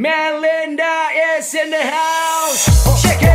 Man, Linda is in the house.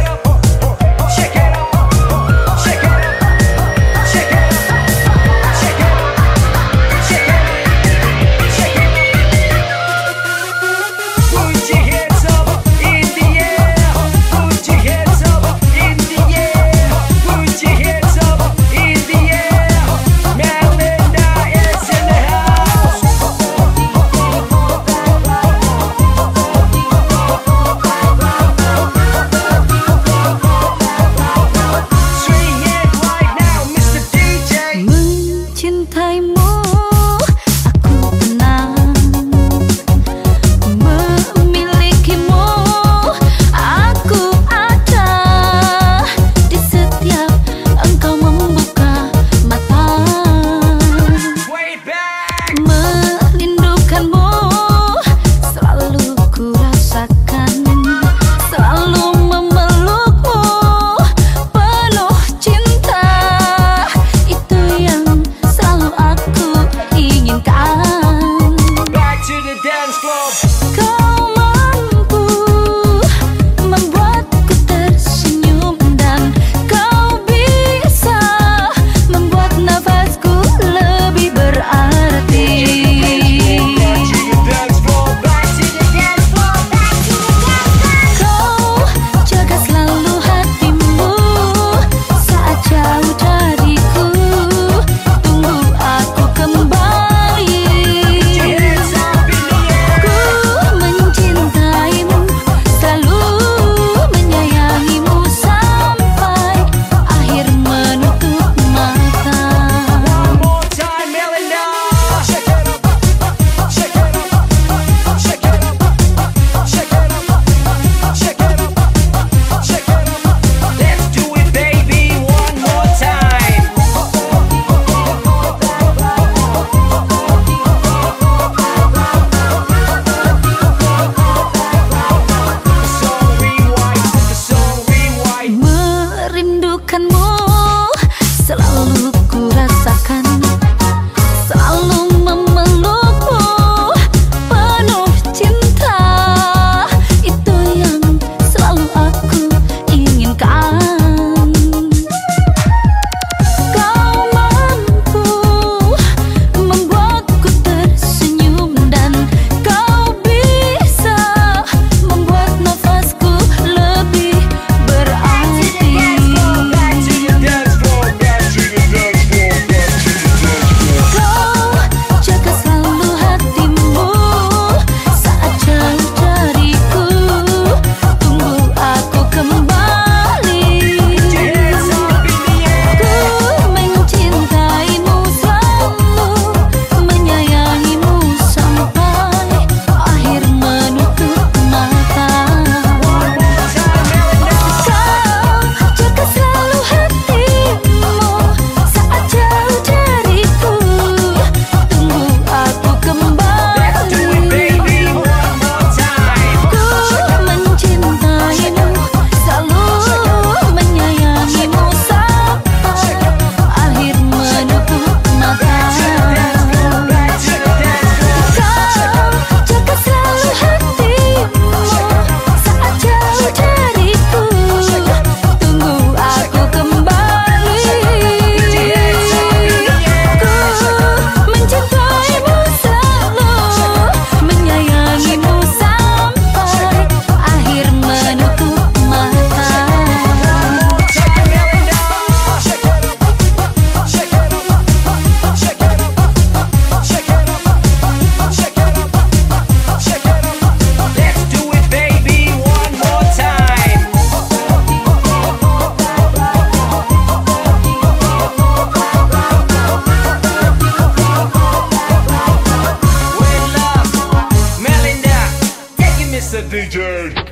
DJ.